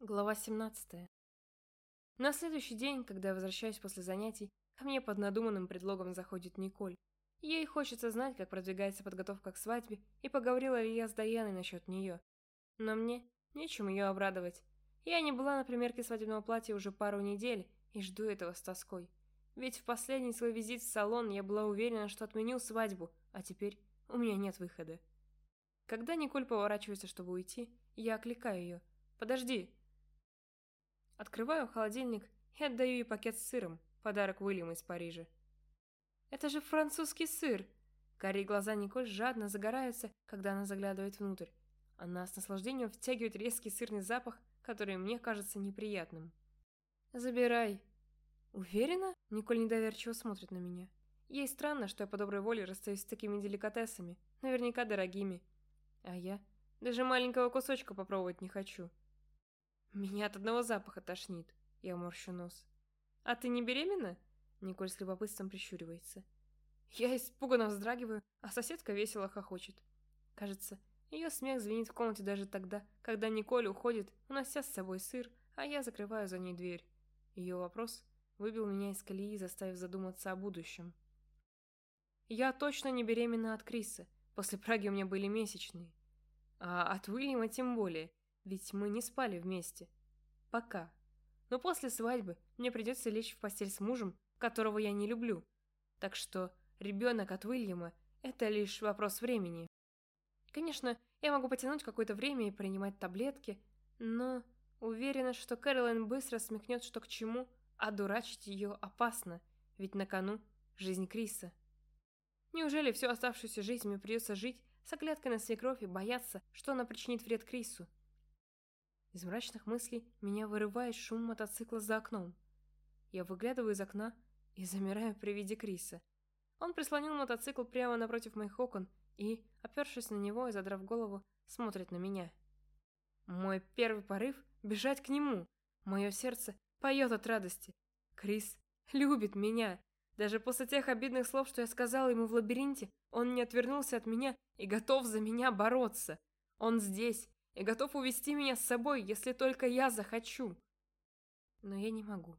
Глава 17. На следующий день, когда я возвращаюсь после занятий, ко мне под надуманным предлогом заходит Николь. Ей хочется знать, как продвигается подготовка к свадьбе, и поговорила ли я с Даяной насчет нее. Но мне нечем ее обрадовать. Я не была на примерке свадебного платья уже пару недель и жду этого с тоской. Ведь в последний свой визит в салон я была уверена, что отменю свадьбу, а теперь у меня нет выхода. Когда Николь поворачивается, чтобы уйти, я окликаю ее. «Подожди!» Открываю холодильник и отдаю ей пакет с сыром, подарок Уильяма из Парижа. «Это же французский сыр!» Карие глаза Николь жадно загораются, когда она заглядывает внутрь. Она с наслаждением втягивает резкий сырный запах, который мне кажется неприятным. «Забирай!» «Уверена?» Николь недоверчиво смотрит на меня. Ей странно, что я по доброй воле расстаюсь с такими деликатесами, наверняка дорогими. А я даже маленького кусочка попробовать не хочу. Меня от одного запаха тошнит. Я морщу нос. А ты не беременна? Николь с любопытством прищуривается. Я испуганно вздрагиваю, а соседка весело хохочет. Кажется, ее смех звенит в комнате даже тогда, когда Николь уходит, унося с собой сыр, а я закрываю за ней дверь. Ее вопрос выбил меня из колеи, заставив задуматься о будущем. Я точно не беременна от Криса. После Праги у меня были месячные. А от Уильяма тем более. Ведь мы не спали вместе. Пока. Но после свадьбы мне придется лечь в постель с мужем, которого я не люблю. Так что ребенок от Уильяма – это лишь вопрос времени. Конечно, я могу потянуть какое-то время и принимать таблетки, но уверена, что Кэролайн быстро смекнет, что к чему, а дурачить ее опасно, ведь на кону жизнь Криса. Неужели всю оставшуюся жизнь мне придется жить с оглядкой на свекровь и бояться, что она причинит вред Крису? Из мрачных мыслей меня вырывает шум мотоцикла за окном. Я выглядываю из окна и замираю при виде Криса. Он прислонил мотоцикл прямо напротив моих окон и, опершись на него и задрав голову, смотрит на меня. Мой первый порыв — бежать к нему. Мое сердце поет от радости. Крис любит меня. Даже после тех обидных слов, что я сказала ему в лабиринте, он не отвернулся от меня и готов за меня бороться. Он здесь, и готов увести меня с собой, если только я захочу. Но я не могу.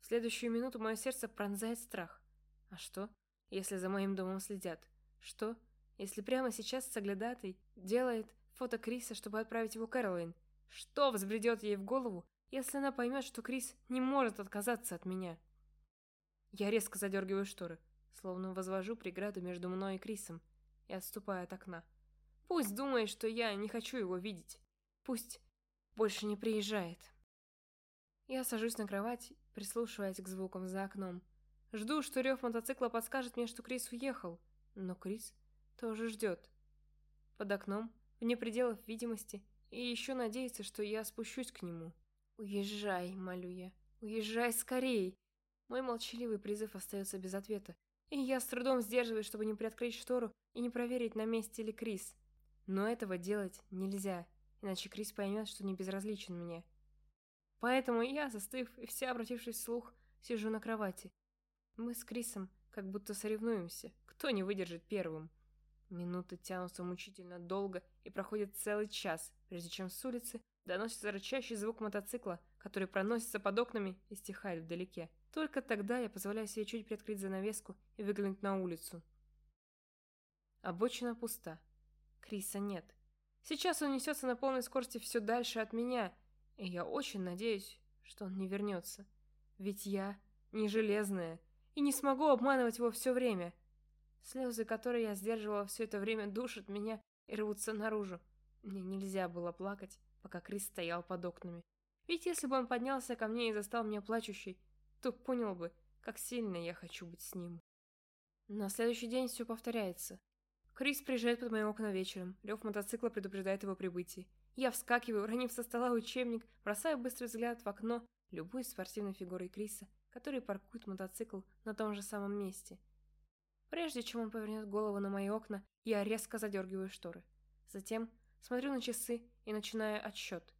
В следующую минуту мое сердце пронзает страх. А что, если за моим домом следят? Что, если прямо сейчас соглядатый делает фото Криса, чтобы отправить его Кэролайн? Что взбредет ей в голову, если она поймет, что Крис не может отказаться от меня? Я резко задергиваю шторы, словно возвожу преграду между мной и Крисом, и отступаю от окна. Пусть думает, что я не хочу его видеть. Пусть больше не приезжает. Я сажусь на кровать, прислушиваясь к звукам за окном. Жду, что рев мотоцикла подскажет мне, что Крис уехал. Но Крис тоже ждет. Под окном, вне пределов видимости, и еще надеется, что я спущусь к нему. «Уезжай», — молю я. «Уезжай скорей!» Мой молчаливый призыв остается без ответа, и я с трудом сдерживаюсь, чтобы не приоткрыть штору и не проверить, на месте ли Крис. Но этого делать нельзя, иначе Крис поймет, что не безразличен мне. Поэтому я, застыв и вся обратившись вслух, сижу на кровати. Мы с Крисом как будто соревнуемся, кто не выдержит первым. Минуты тянутся мучительно долго и проходит целый час, прежде чем с улицы доносится рычащий звук мотоцикла, который проносится под окнами и стихает вдалеке. Только тогда я позволяю себе чуть приоткрыть занавеску и выглянуть на улицу. Обочина пуста. Криса нет. Сейчас он несется на полной скорости все дальше от меня, и я очень надеюсь, что он не вернется. Ведь я не железная и не смогу обманывать его все время. Слезы, которые я сдерживала все это время, душат меня и рвутся наружу. Мне нельзя было плакать, пока Крис стоял под окнами. Ведь если бы он поднялся ко мне и застал меня плачущей, то понял бы, как сильно я хочу быть с ним. На следующий день все повторяется. Крис приезжает под мои окна вечером. Рев мотоцикла предупреждает его прибытие. Я вскакиваю, уронив со стола учебник, бросаю быстрый взгляд в окно, любуюсь спортивной фигурой Криса, который паркует мотоцикл на том же самом месте. Прежде чем он повернет голову на мои окна, я резко задергиваю шторы. Затем смотрю на часы и начинаю отсчет.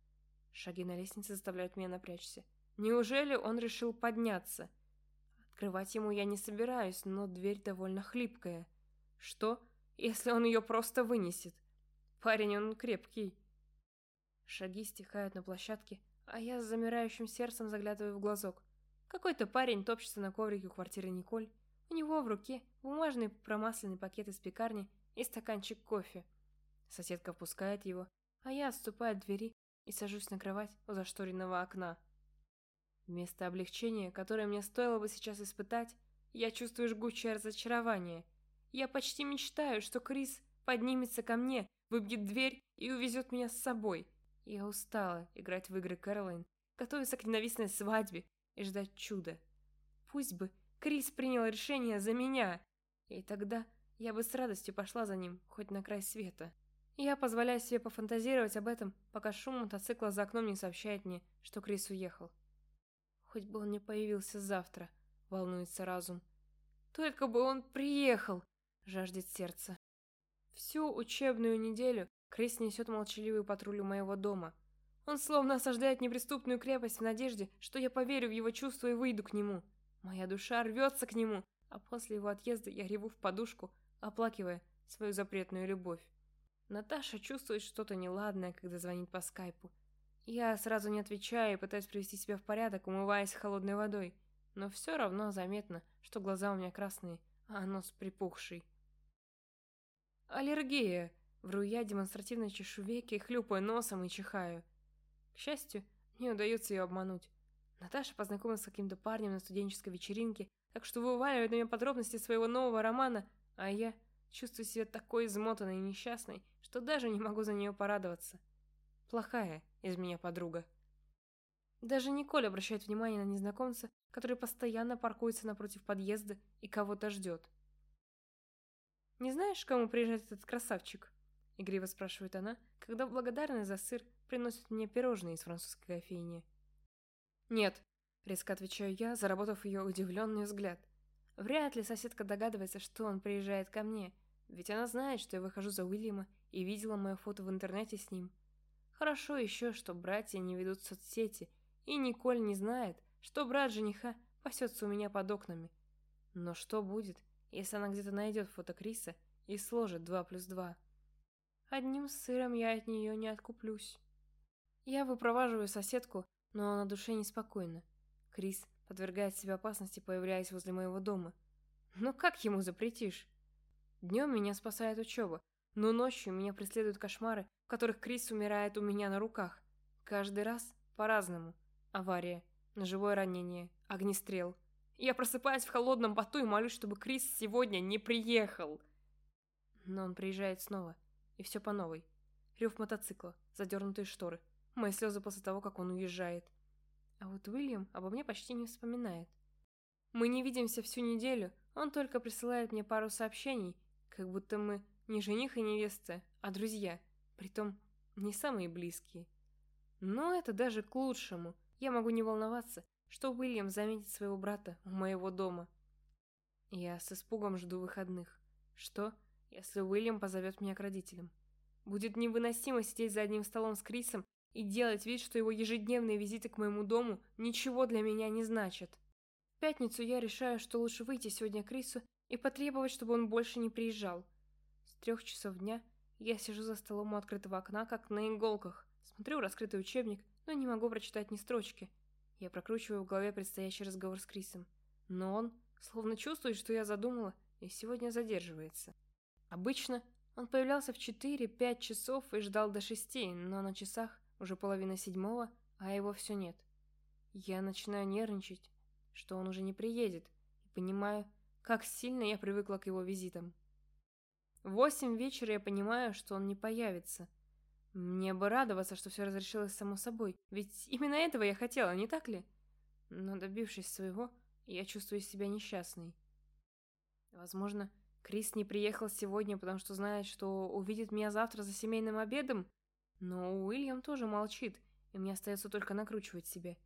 Шаги на лестнице заставляют меня напрячься. Неужели он решил подняться? Открывать ему я не собираюсь, но дверь довольно хлипкая. Что, если он ее просто вынесет. Парень он крепкий. Шаги стихают на площадке, а я с замирающим сердцем заглядываю в глазок. Какой-то парень топчется на коврике у квартиры Николь. У него в руке бумажный промасленный пакет из пекарни и стаканчик кофе. Соседка впускает его, а я отступаю от двери и сажусь на кровать у зашторенного окна. Вместо облегчения, которое мне стоило бы сейчас испытать, я чувствую жгучее разочарование. Я почти мечтаю, что Крис поднимется ко мне, выбьет дверь и увезет меня с собой. Я устала играть в игры Кэролайн, готовиться к ненавистной свадьбе и ждать чуда. Пусть бы Крис принял решение за меня, и тогда я бы с радостью пошла за ним, хоть на край света. Я позволяю себе пофантазировать об этом, пока шум мотоцикла за окном не сообщает мне, что Крис уехал. Хоть бы он не появился завтра, волнуется разум. Только бы он приехал, жаждет сердце. Всю учебную неделю Крис несет молчаливый патруль у моего дома. Он словно осаждает неприступную крепость в надежде, что я поверю в его чувства и выйду к нему. Моя душа рвется к нему, а после его отъезда я реву в подушку, оплакивая свою запретную любовь. Наташа чувствует что-то неладное, когда звонит по скайпу. Я сразу не отвечаю и пытаюсь привести себя в порядок, умываясь холодной водой. Но все равно заметно, что глаза у меня красные, а нос припухший. «Аллергия!» Вру я, демонстративно чешу веки, хлюпаю носом и чихаю. К счастью, не удается ее обмануть. Наташа познакомилась с каким-то парнем на студенческой вечеринке, так что вываливает на меня подробности своего нового романа, а я чувствую себя такой измотанной и несчастной, что даже не могу за нее порадоваться. Плохая из меня подруга. Даже Николь обращает внимание на незнакомца, который постоянно паркуется напротив подъезда и кого-то ждет. «Не знаешь, кому приезжает этот красавчик?» — игриво спрашивает она, когда благодарность за сыр приносит мне пирожные из французской кофейни. «Нет», — резко отвечаю я, заработав ее удивленный взгляд. Вряд ли соседка догадывается, что он приезжает ко мне, ведь она знает, что я выхожу за Уильяма и видела мое фото в интернете с ним. Хорошо еще, что братья не ведут соцсети, и Николь не знает, что брат жениха пасется у меня под окнами. Но что будет, если она где-то найдет фото Криса и сложит два плюс два? Одним сыром я от нее не откуплюсь. Я выпроваживаю соседку, но на душе неспокойно. Крис подвергает себя опасности, появляясь возле моего дома. Но как ему запретишь? Днем меня спасает учеба, но ночью меня преследуют кошмары, в которых Крис умирает у меня на руках. Каждый раз по-разному. Авария, ножевое ранение, огнестрел. Я просыпаюсь в холодном поту и молюсь, чтобы Крис сегодня не приехал. Но он приезжает снова, и все по новой. Рев мотоцикла, задернутые шторы, мои слезы после того, как он уезжает. А вот Уильям обо мне почти не вспоминает. Мы не видимся всю неделю, он только присылает мне пару сообщений, как будто мы не жених и невеста, а друзья, притом не самые близкие. Но это даже к лучшему. Я могу не волноваться, что Уильям заметит своего брата у моего дома. Я с испугом жду выходных. Что, если Уильям позовет меня к родителям? Будет невыносимо сидеть за одним столом с Крисом и делать вид, что его ежедневные визиты к моему дому ничего для меня не значат. В пятницу я решаю, что лучше выйти сегодня к Крису и потребовать, чтобы он больше не приезжал. С трех часов дня я сижу за столом у открытого окна, как на иголках, смотрю раскрытый учебник, но не могу прочитать ни строчки. Я прокручиваю в голове предстоящий разговор с Крисом. Но он словно чувствует, что я задумала, и сегодня задерживается. Обычно он появлялся в 4-5 часов и ждал до 6, но на часах уже половина седьмого, а его все нет. Я начинаю нервничать, что он уже не приедет, и понимаю, как сильно я привыкла к его визитам. В восемь вечера я понимаю, что он не появится. Мне бы радоваться, что все разрешилось само собой, ведь именно этого я хотела, не так ли? Но добившись своего, я чувствую себя несчастной. Возможно, Крис не приехал сегодня, потому что знает, что увидит меня завтра за семейным обедом, но Уильям тоже молчит, и мне остается только накручивать себя.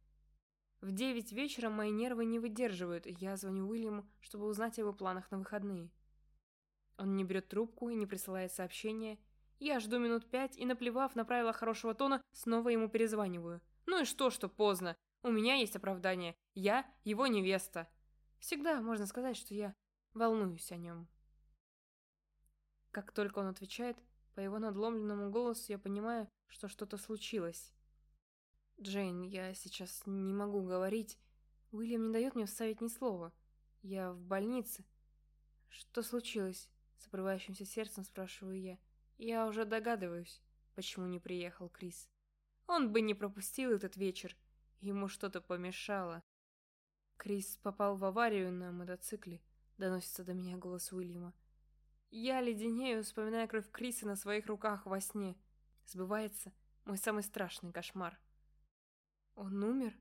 В девять вечера мои нервы не выдерживают, и я звоню Уильяму, чтобы узнать о его планах на выходные. Он не берет трубку и не присылает сообщения. Я жду минут пять и, наплевав на правила хорошего тона, снова ему перезваниваю. Ну и что, что поздно? У меня есть оправдание. Я его невеста. Всегда можно сказать, что я волнуюсь о нем. Как только он отвечает, По его надломленному голосу я понимаю, что что-то случилось. «Джейн, я сейчас не могу говорить. Уильям не дает мне вставить ни слова. Я в больнице». «Что случилось?» — с сердцем спрашиваю я. «Я уже догадываюсь, почему не приехал Крис. Он бы не пропустил этот вечер. Ему что-то помешало». Крис попал в аварию на мотоцикле. Доносится до меня голос Уильяма. Я леденею, вспоминая кровь Криса на своих руках во сне. Сбывается мой самый страшный кошмар. Он умер?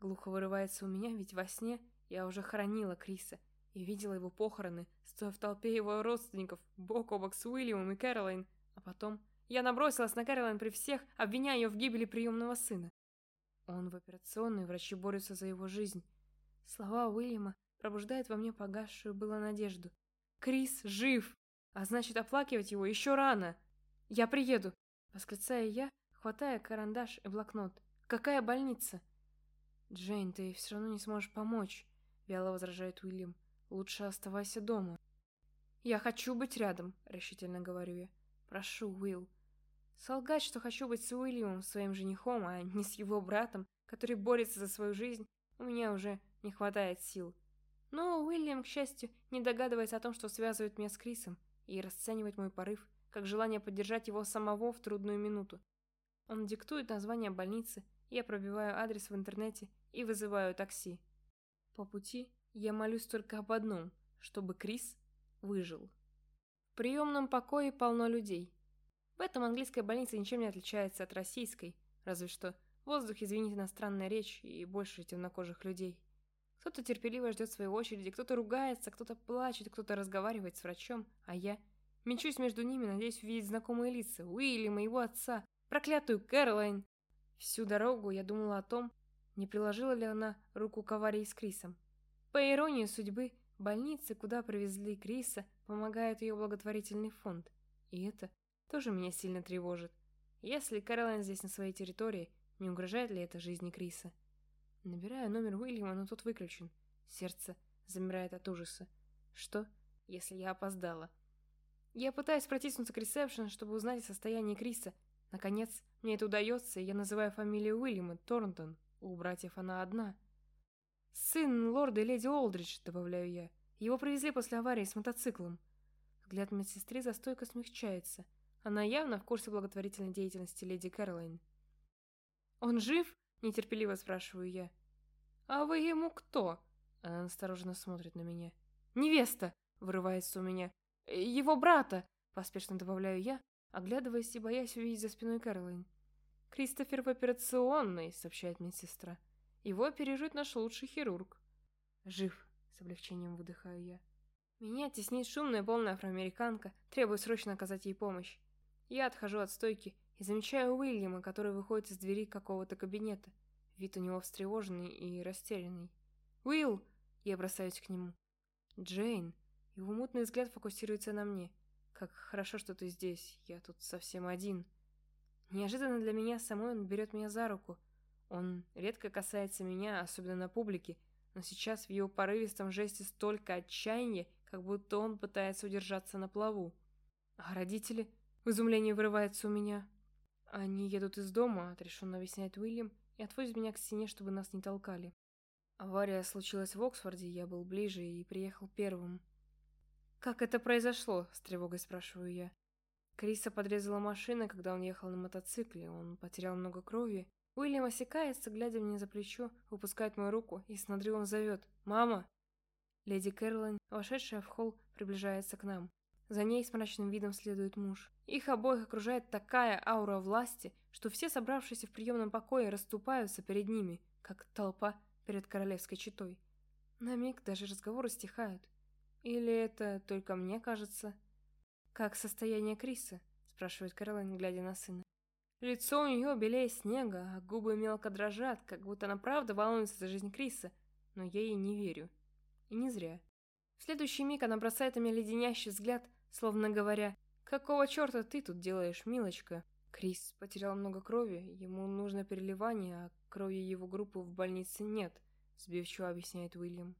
Глухо вырывается у меня, ведь во сне я уже хоронила Криса и видела его похороны, стоя в толпе его родственников, бок о бок с Уильямом и Кэролайн. Потом я набросилась на Кэролайн при всех, обвиняя ее в гибели приемного сына. Он в операционной, врачи борются за его жизнь. Слова Уильяма пробуждают во мне погасшую было надежду. Крис жив, а значит оплакивать его еще рано. Я приеду, восклицаю я, хватая карандаш и блокнот. Какая больница? Джейн, ты все равно не сможешь помочь, вяло возражает Уильям. Лучше оставайся дома. Я хочу быть рядом, решительно говорю я. Прошу, Уилл. Солгать, что хочу быть с Уильямом, своим женихом, а не с его братом, который борется за свою жизнь, у меня уже не хватает сил. Но Уильям, к счастью, не догадывается о том, что связывает меня с Крисом, и расценивает мой порыв как желание поддержать его самого в трудную минуту. Он диктует название больницы, я пробиваю адрес в интернете и вызываю такси. По пути я молюсь только об одном, чтобы Крис выжил. В приемном покое полно людей. В этом английская больница ничем не отличается от российской, разве что воздух извинит иностранная речь и больше темнокожих людей. Кто-то терпеливо ждет своей очереди, кто-то ругается, кто-то плачет, кто-то разговаривает с врачом, а я мечусь между ними, надеясь увидеть знакомые лица, Уильяма, его отца, проклятую Кэролайн, Всю дорогу я думала о том, не приложила ли она руку к аварии с Крисом. По иронии судьбы, больницы, куда привезли Криса, помогает ее благотворительный фонд. И это тоже меня сильно тревожит. Если Кэролайн здесь на своей территории, не угрожает ли это жизни Криса? Набираю номер Уильяма, но тот выключен. Сердце замирает от ужаса. Что, если я опоздала? Я пытаюсь протиснуться к ресепшену, чтобы узнать о состоянии Криса, Наконец, мне это удается, и я называю фамилию Уильяма Торнтон. У братьев она одна. «Сын лорда и леди Олдридж», — добавляю я. Его привезли после аварии с мотоциклом. Взгляд медсестры за стойкой смягчается. Она явно в курсе благотворительной деятельности леди Кэролайн. «Он жив?» — нетерпеливо спрашиваю я. «А вы ему кто?» Она настороженно смотрит на меня. «Невеста!» — вырывается у меня. «Его брата!» — поспешно добавляю я, оглядываясь и боясь увидеть за спиной Кэролайн. «Кристофер в операционной», — сообщает медсестра. «Его оперирует наш лучший хирург». «Жив», — с облегчением выдыхаю я. Меня теснит шумная полная афроамериканка, требует срочно оказать ей помощь. Я отхожу от стойки и замечаю Уильяма, который выходит из двери какого-то кабинета. Вид у него встревоженный и растерянный. «Уилл!» — я бросаюсь к нему. «Джейн!» Его мутный взгляд фокусируется на мне. Как хорошо, что ты здесь, я тут совсем один. Неожиданно для меня самой он берет меня за руку. Он редко касается меня, особенно на публике, но сейчас в его порывистом жесте столько отчаяния, как будто он пытается удержаться на плаву. А родители? В изумлении вырывается у меня. Они едут из дома, отрешенно объясняет Уильям, и отводит меня к стене, чтобы нас не толкали. Авария случилась в Оксфорде, я был ближе и приехал первым. «Как это произошло?» – с тревогой спрашиваю я. Криса подрезала машина, когда он ехал на мотоцикле. Он потерял много крови. Уильям осекается, глядя мне за плечо, выпускает мою руку и с надрывом зовет «Мама!». Леди Кэролайн, вошедшая в холл, приближается к нам. За ней с мрачным видом следует муж. Их обоих окружает такая аура власти, что все собравшиеся в приемном покое расступаются перед ними, как толпа перед королевской четой. На миг даже разговоры стихают. Или это только мне кажется? Как состояние Криса? Спрашивает Кэролайн, глядя на сына. Лицо у нее белее снега, а губы мелко дрожат, как будто она правда волнуется за жизнь Криса, но я ей не верю. И не зря. В следующий миг она бросает на меня леденящий взгляд, словно говоря, «Какого черта ты тут делаешь, милочка?» Крис потерял много крови, ему нужно переливание, а крови его группы в больнице нет, сбивчиво объясняет Уильям.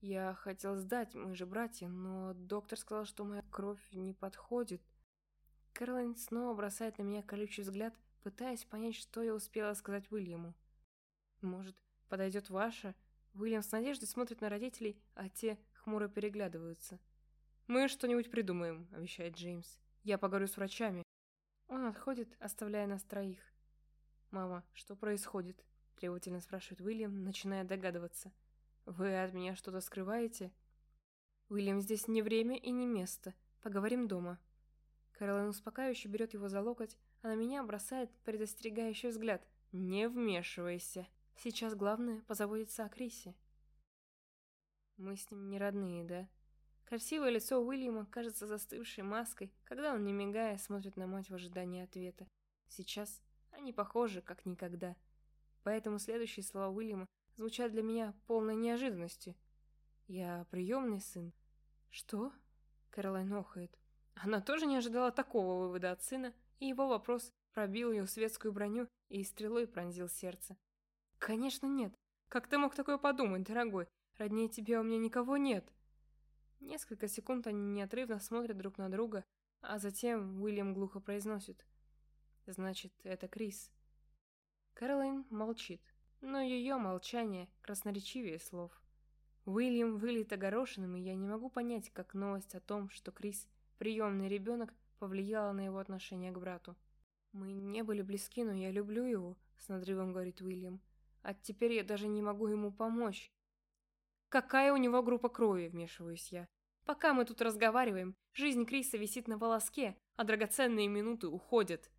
Я хотел сдать, мы же братья, но доктор сказал, что моя кровь не подходит. Кэролайн снова бросает на меня колючий взгляд, пытаясь понять, что я успела сказать Уильяму. Может, подойдет ваша? Уильям с надеждой смотрит на родителей, а те хмуро переглядываются. «Мы что-нибудь придумаем», — обещает Джеймс. «Я поговорю с врачами». Он отходит, оставляя нас троих. «Мама, что происходит?» — требовательно спрашивает Уильям, начиная догадываться. «Вы от меня что-то скрываете?» «Уильям, здесь не время и не место. Поговорим дома». Кэролайн успокаивающе берет его за локоть, а на меня бросает предостерегающий взгляд. «Не вмешивайся. Сейчас главное позаботиться о Крисе». Мы с ним не родные, да? Красивое лицо Уильяма кажется застывшей маской, когда он, не мигая, смотрит на мать в ожидании ответа. Сейчас они похожи, как никогда. Поэтому следующие слова Уильяма звучат для меня полной неожиданностью. «Я приемный сын». «Что?» Кэролайн охает. Она тоже не ожидала такого вывода от сына, и его вопрос пробил ее светскую броню и стрелой пронзил сердце. «Конечно нет. Как ты мог такое подумать, дорогой? Роднее тебя у меня никого нет. Несколько секунд они неотрывно смотрят друг на друга, а затем Уильям глухо произносит. Значит, это Крис. Кэролайн молчит, но ее молчание красноречивее слов. Уильям вылит огорошенным, и я не могу понять, как новость о том, что Крис – приемный ребенок, повлияла на его отношение к брату. «Мы не были близки, но я люблю его», – с надрывом говорит Уильям. «А теперь я даже не могу ему помочь. Какая у него группа крови, вмешиваюсь я. Пока мы тут разговариваем, жизнь Криса висит на волоске, а драгоценные минуты уходят.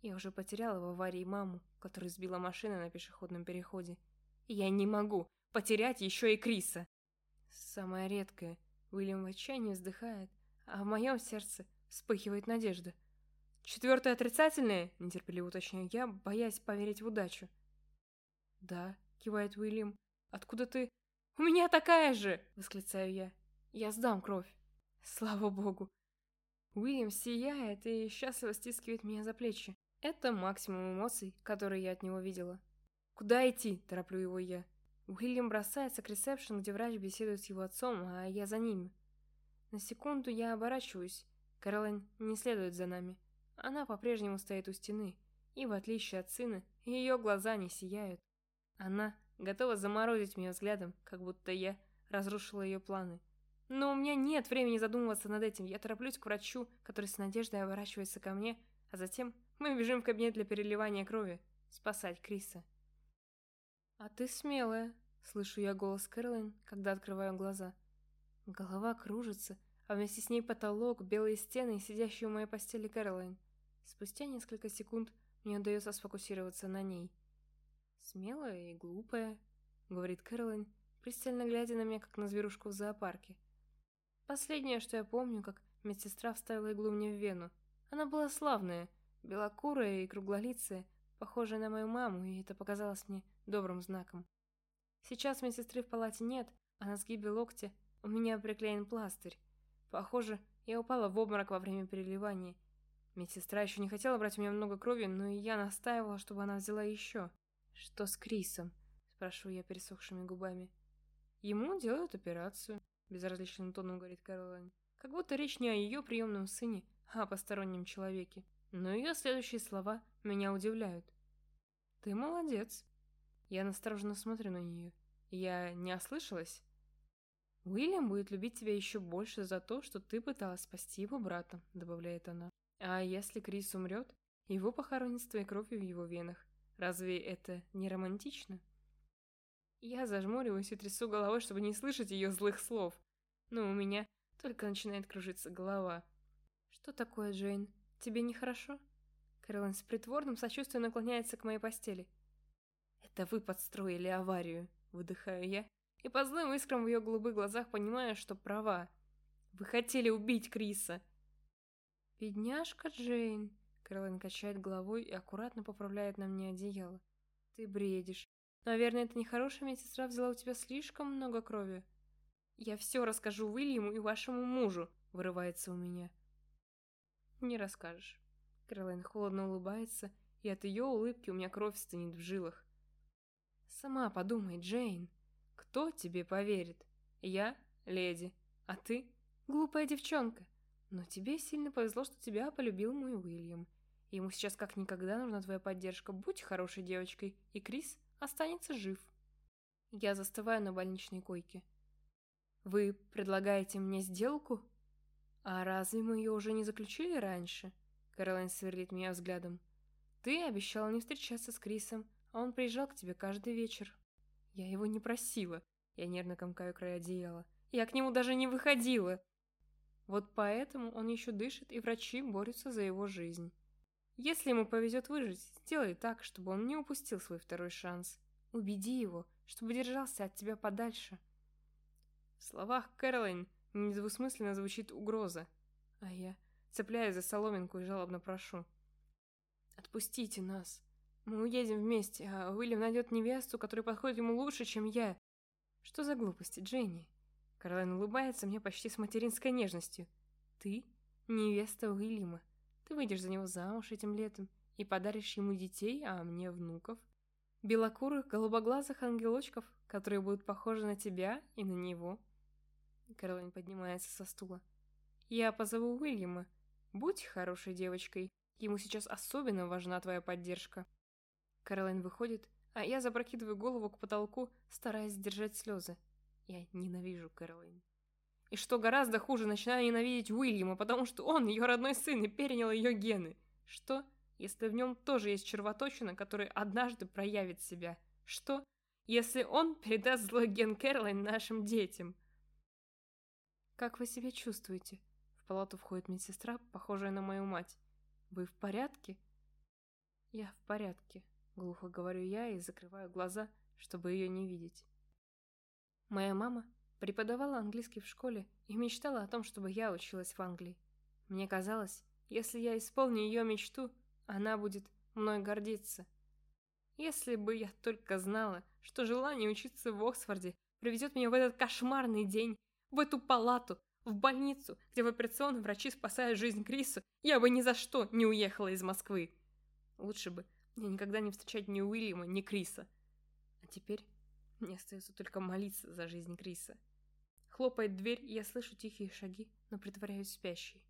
Я уже потеряла в аварии маму, которую сбила машина на пешеходном переходе. Я не могу потерять еще и Криса. Самое редкое. Уильям в отчаянии вздыхает, а в моем сердце вспыхивает надежда. «Четвертое отрицательное?» – нетерпеливо уточняю я, боясь поверить в удачу. «Да», – кивает Уильям. «Откуда ты?» «У меня такая же!» — восклицаю я. «Я сдам кровь!» Слава богу! Уильям сияет и счастливо стискивает меня за плечи. Это максимум эмоций, которые я от него видела. «Куда идти?» – тороплю его я. Уильям бросается к ресепшн, где врач беседует с его отцом, а я за ним. На секунду я оборачиваюсь. Кэролайн не следует за нами. Она по-прежнему стоит у стены, и в отличие от сына, ее глаза не сияют. Она готова заморозить меня взглядом, как будто я разрушила ее планы. Но у меня нет времени задумываться над этим. Я тороплюсь к врачу, который с надеждой оборачивается ко мне, а затем мы бежим в кабинет для переливания крови, спасать Криса. «А ты смелая», — слышу я голос Кэролайн, когда открываю глаза. Голова кружится, а вместе с ней потолок, белые стены и сидящие у моей постели Кэролайн. Спустя несколько секунд мне удается сфокусироваться на ней. «Смелая и глупая», — говорит Кэролайн, пристально глядя на меня, как на зверушку в зоопарке. Последнее, что я помню, как медсестра вставила иглу мне в вену. Она была славная, белокурая и круглолицая, похожая на мою маму, и это показалось мне добрым знаком. Сейчас медсестры в палате нет, а на сгибе локтя у меня приклеен пластырь. Похоже, я упала в обморок во время переливания. Медсестра еще не хотела брать у меня много крови, но и я настаивала, чтобы она взяла еще. «Что с Крисом?» – спрашиваю я пересохшими губами. «Ему делают операцию», – безразличным тоном говорит Кэролайн. Как будто речь не о ее приемном сыне, а о постороннем человеке. Но ее следующие слова меня удивляют. «Ты молодец». Я настороженно смотрю на нее. Я не ослышалась? «Уильям будет любить тебя еще больше за то, что ты пыталась спасти его брата», — добавляет она. «А если Крис умрет, его похоронят с твоей кровью в его венах. Разве это не романтично? Я зажмуриваюсь и трясу головой, чтобы не слышать ее злых слов. Но у меня только начинает кружиться голова. «Что такое, Джейн? Тебе нехорошо?» Кэролайн с притворным сочувствием наклоняется к моей постели. «Это вы подстроили аварию», — выдыхаю я, и по злым искрам в ее голубых глазах понимаю, что права. «Вы хотели убить Криса!» «Бедняжка Джейн», Кэролайн качает головой и аккуратно поправляет на мне одеяло. Ты бредишь. Наверное, эта нехорошая медсестра взяла у тебя слишком много крови. Я все расскажу Уильяму и вашему мужу, вырывается у меня. Не расскажешь. Кэролайн холодно улыбается, и от ее улыбки у меня кровь стынет в жилах. Сама подумай, Джейн. Кто тебе поверит? Я — леди, а ты — глупая девчонка. Но тебе сильно повезло, что тебя полюбил мой Уильям. Ему сейчас как никогда нужна твоя поддержка. Будь хорошей девочкой, и Крис останется жив. Я застываю на больничной койке. Вы предлагаете мне сделку? А разве мы ее уже не заключили раньше? Кэролайн сверлит меня взглядом. Ты обещала не встречаться с Крисом, а он приезжал к тебе каждый вечер. Я его не просила. Я нервно комкаю край одеяла. Я к нему даже не выходила. Вот поэтому он еще дышит, и врачи борются за его жизнь. Если ему повезет выжить, сделай так, чтобы он не упустил свой второй шанс. Убеди его, чтобы держался от тебя подальше. В словах Кэролайн недвусмысленно звучит угроза, а я цепляюсь за соломинку и жалобно прошу. «Отпустите нас. Мы уедем вместе, а Уильям найдет невесту, которая подходит ему лучше, чем я». «Что за глупости, Дженни?» Карлайн улыбается мне почти с материнской нежностью. «Ты — невеста Уильяма. Ты выйдешь за него замуж этим летом и подаришь ему детей, а мне внуков. Белокурых, голубоглазых ангелочков, которые будут похожи на тебя и на него». Карлайн поднимается со стула. «Я позову Уильяма. Будь хорошей девочкой. Ему сейчас особенно важна твоя поддержка». Карлайн выходит, а я запрокидываю голову к потолку, стараясь сдержать слезы. Я ненавижу Кэролайн. И что гораздо хуже, начинаю ненавидеть Уильяма, потому что он ее родной сын и перенял ее гены. Что, если в нем тоже есть червоточина, которая однажды проявит себя? Что, если он передаст злой ген Кэролайн нашим детям? Как вы себя чувствуете? В палату входит медсестра, похожая на мою мать. Вы в порядке? Я в порядке, глухо говорю я и закрываю глаза, чтобы ее не видеть. Моя мама преподавала английский в школе и мечтала о том, чтобы я училась в Англии. Мне казалось, если я исполню ее мечту, она будет мной гордиться. Если бы я только знала, что желание учиться в Оксфорде приведет меня в этот кошмарный день, в эту палату, в больницу, где в операционном врачи спасают жизнь Крису, я бы ни за что не уехала из Москвы. Лучше бы мне никогда не встречать ни Уильяма, ни Криса. А теперь мне остается только молиться за жизнь Криса. Хлопает дверь, и я слышу тихие шаги, но притворяюсь спящей.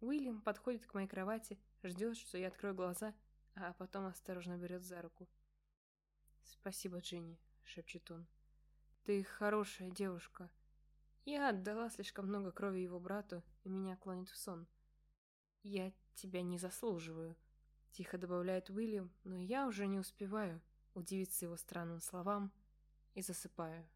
Уильям подходит к моей кровати, ждет, что я открою глаза, а потом осторожно берет за руку. «Спасибо, Джинни», — шепчет он. «Ты хорошая девушка. Я отдала слишком много крови его брату, и меня клонит в сон. Я тебя не заслуживаю», — тихо добавляет Уильям, но я уже не успеваю удивиться его странным словам, и засыпаю.